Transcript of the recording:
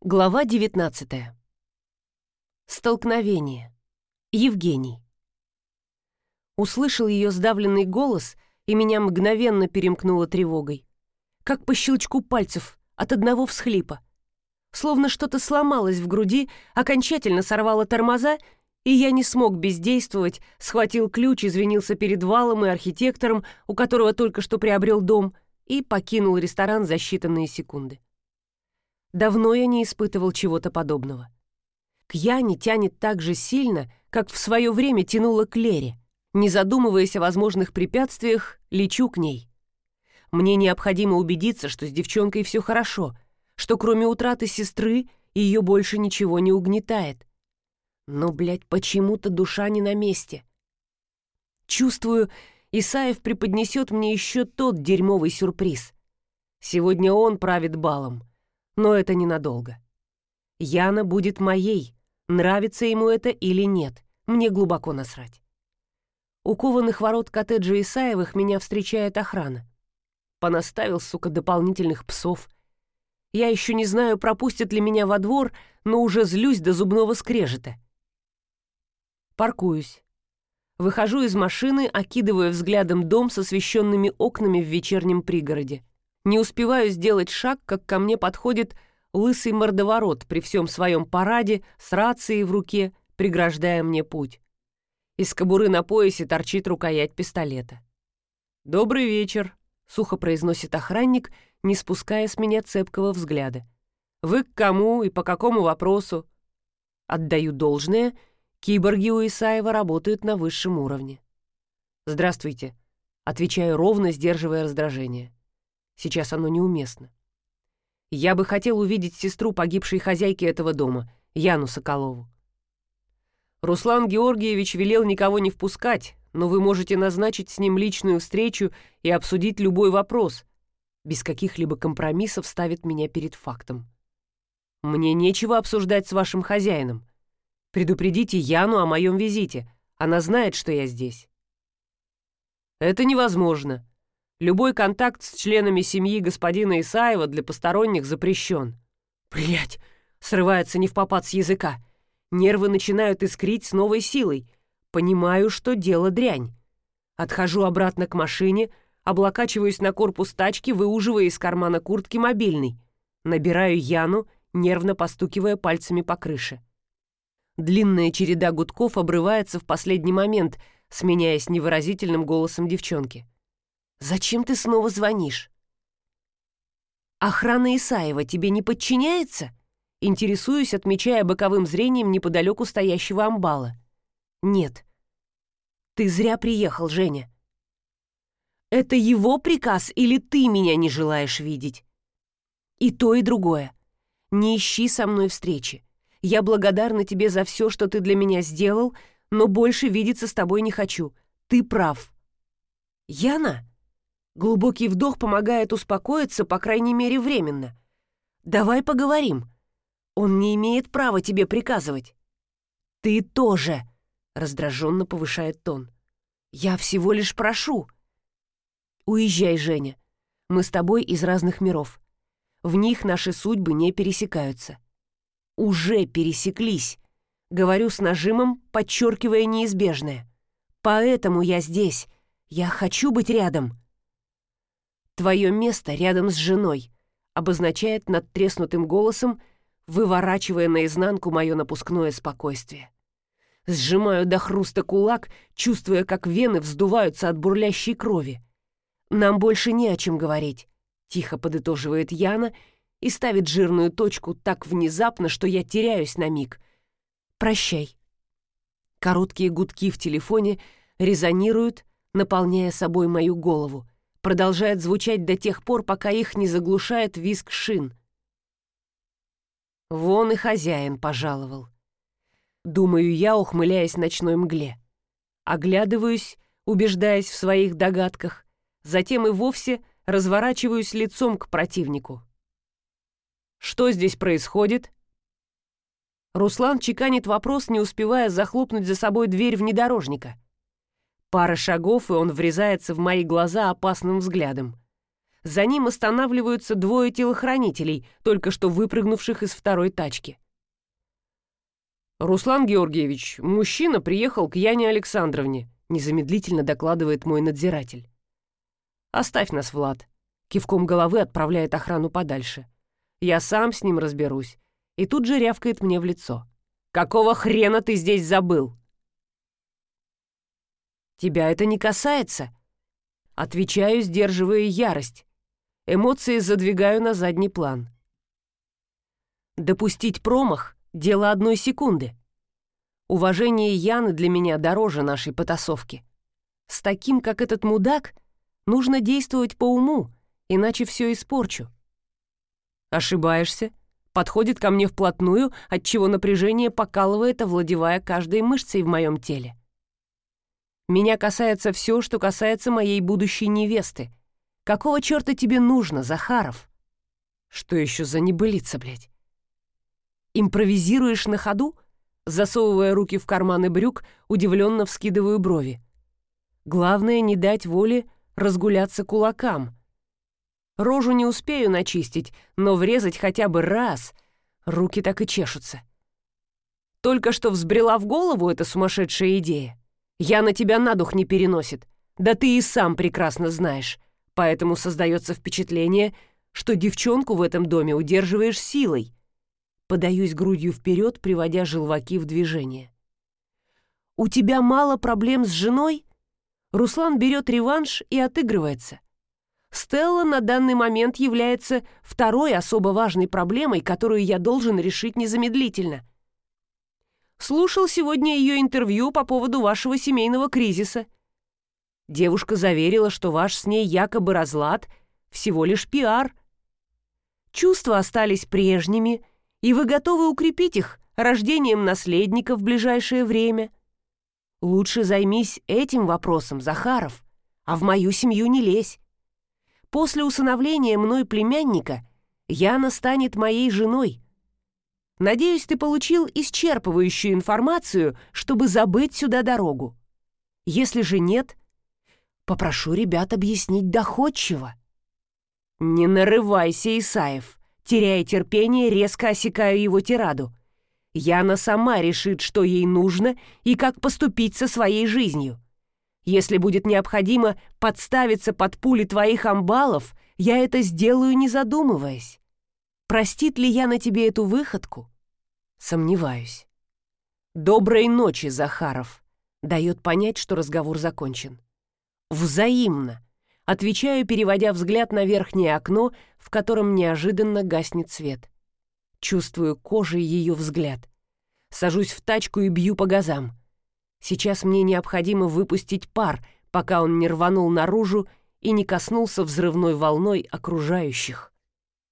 Глава 19. Столкновение. Евгений. Услышал ее сдавленный голос, и меня мгновенно перемкнуло тревогой. Как по щелчку пальцев от одного всхлипа. Словно что-то сломалось в груди, окончательно сорвало тормоза, и я не смог бездействовать, схватил ключ, извинился перед валом и архитектором, у которого только что приобрел дом, и покинул ресторан за считанные секунды. Давно я не испытывал чего-то подобного. К Яне тянет так же сильно, как в свое время тянуло к Лере. Не задумываясь о возможных препятствиях, лечу к ней. Мне необходимо убедиться, что с девчонкой все хорошо, что кроме утраты сестры ее больше ничего не угнетает. Но, блядь, почему-то душа не на месте. Чувствую, Исаев преподнесет мне еще тот дерьмовый сюрприз. Сегодня он правит балом но это ненадолго. Яна будет моей, нравится ему это или нет, мне глубоко насрать. У кованых ворот коттеджа Исаевых меня встречает охрана. Понаставил, сука, дополнительных псов. Я еще не знаю, пропустят ли меня во двор, но уже злюсь до зубного скрежета. Паркуюсь. Выхожу из машины, окидывая взглядом дом с освещенными окнами в вечернем пригороде. Не успеваю сделать шаг, как ко мне подходит лысый мордоворот при всем своем параде с рацией в руке, преграждая мне путь. Из кобуры на поясе торчит рукоять пистолета. «Добрый вечер», — сухо произносит охранник, не спуская с меня цепкого взгляда. «Вы к кому и по какому вопросу?» Отдаю должное, киборги у Исаева работают на высшем уровне. «Здравствуйте», — отвечаю ровно, сдерживая раздражение. Сейчас оно неуместно. Я бы хотел увидеть сестру погибшей хозяйки этого дома, Яну Соколову. Руслан Георгиевич велел никого не впускать, но вы можете назначить с ним личную встречу и обсудить любой вопрос. Без каких-либо компромиссов ставит меня перед фактом. Мне нечего обсуждать с вашим хозяином. Предупредите Яну о моем визите. Она знает, что я здесь. Это невозможно. Любой контакт с членами семьи господина Исаева для посторонних запрещен. Блять, срывается не в попад с языка. Нервы начинают искрить с новой силой. Понимаю, что дело дрянь. Отхожу обратно к машине, облокачиваюсь на корпус тачки, выуживая из кармана куртки мобильный. Набираю Яну, нервно постукивая пальцами по крыше. Длинная череда гудков обрывается в последний момент, сменяясь невыразительным голосом девчонки. Зачем ты снова звонишь? Охрана Исаева тебе не подчиняется? Интересуюсь, отмечая боковым зрением неподалеку стоящего амбала. Нет. Ты зря приехал, Женя. Это его приказ или ты меня не желаешь видеть? И то, и другое. Не ищи со мной встречи. Я благодарна тебе за все, что ты для меня сделал, но больше видеться с тобой не хочу. Ты прав. Яна? Глубокий вдох помогает успокоиться, по крайней мере, временно. Давай поговорим. Он не имеет права тебе приказывать. Ты тоже, раздраженно повышает тон. Я всего лишь прошу. Уезжай, Женя. Мы с тобой из разных миров. В них наши судьбы не пересекаются. Уже пересеклись. Говорю с нажимом, подчеркивая неизбежное. Поэтому я здесь. Я хочу быть рядом. «Твое место рядом с женой», обозначает над треснутым голосом, выворачивая наизнанку мое напускное спокойствие. Сжимаю до хруста кулак, чувствуя, как вены вздуваются от бурлящей крови. «Нам больше не о чем говорить», — тихо подытоживает Яна и ставит жирную точку так внезапно, что я теряюсь на миг. «Прощай». Короткие гудки в телефоне резонируют, наполняя собой мою голову продолжает звучать до тех пор, пока их не заглушает визг шин. Вон и хозяин пожаловал. Думаю я, ухмыляясь ночной мгле. Оглядываюсь, убеждаясь в своих догадках, затем и вовсе разворачиваюсь лицом к противнику. Что здесь происходит? Руслан чеканит вопрос, не успевая захлопнуть за собой дверь внедорожника. Пара шагов, и он врезается в мои глаза опасным взглядом. За ним останавливаются двое телохранителей, только что выпрыгнувших из второй тачки. «Руслан Георгиевич, мужчина приехал к Яне Александровне», незамедлительно докладывает мой надзиратель. «Оставь нас, Влад», кивком головы отправляет охрану подальше. «Я сам с ним разберусь». И тут же рявкает мне в лицо. «Какого хрена ты здесь забыл?» «Тебя это не касается?» Отвечаю, сдерживая ярость. Эмоции задвигаю на задний план. Допустить промах — дело одной секунды. Уважение Яны для меня дороже нашей потасовки. С таким, как этот мудак, нужно действовать по уму, иначе все испорчу. Ошибаешься. Подходит ко мне вплотную, отчего напряжение покалывает, овладевая каждой мышцей в моем теле. Меня касается все, что касается моей будущей невесты. Какого черта тебе нужно, Захаров? Что еще за небылица, блядь? Импровизируешь на ходу? Засовывая руки в карманы брюк, удивленно вскидываю брови. Главное не дать воле разгуляться кулакам. Рожу не успею начистить, но врезать хотя бы раз. Руки так и чешутся. Только что взбрела в голову эта сумасшедшая идея. Я на тебя на дух не переносит. Да ты и сам прекрасно знаешь. Поэтому создается впечатление, что девчонку в этом доме удерживаешь силой. Подаюсь грудью вперед, приводя желваки в движение. У тебя мало проблем с женой? Руслан берет реванш и отыгрывается. Стелла на данный момент является второй особо важной проблемой, которую я должен решить незамедлительно — Слушал сегодня ее интервью по поводу вашего семейного кризиса. Девушка заверила, что ваш с ней якобы разлад — всего лишь пиар. Чувства остались прежними, и вы готовы укрепить их рождением наследника в ближайшее время. Лучше займись этим вопросом, Захаров, а в мою семью не лезь. После усыновления мной племянника Яна станет моей женой — Надеюсь, ты получил исчерпывающую информацию, чтобы забыть сюда дорогу. Если же нет, попрошу ребят объяснить доходчиво. Не нарывайся, Исаев. Теряя терпение, резко осекаю его тираду. Яна сама решит, что ей нужно и как поступить со своей жизнью. Если будет необходимо подставиться под пули твоих амбалов, я это сделаю, не задумываясь. Простит ли я на тебе эту выходку? Сомневаюсь. «Доброй ночи, Захаров», — дает понять, что разговор закончен. «Взаимно», — отвечаю, переводя взгляд на верхнее окно, в котором неожиданно гаснет свет. Чувствую кожей ее взгляд. Сажусь в тачку и бью по газам. Сейчас мне необходимо выпустить пар, пока он не рванул наружу и не коснулся взрывной волной окружающих.